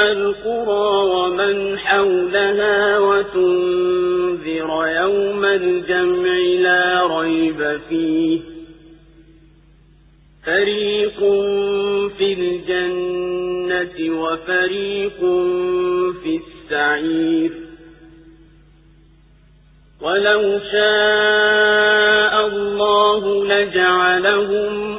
القرى ومن حولها وتنذر يوم الجمع لا ريب فيه فريق في الجنة وفريق في السعير ولو شاء الله لجعلهم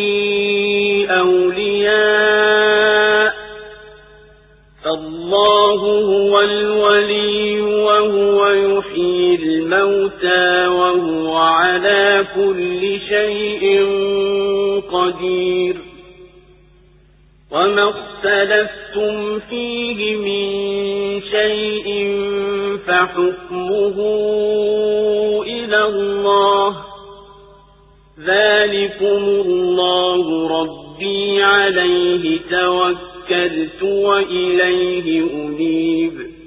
فالله هو الولي وهو يحيي الموتى وهو على كل شيء قدير. وما اختلفتم فيه من شيء فحكمه ذلكم الله ربي عليه توكلت وإليه أنيب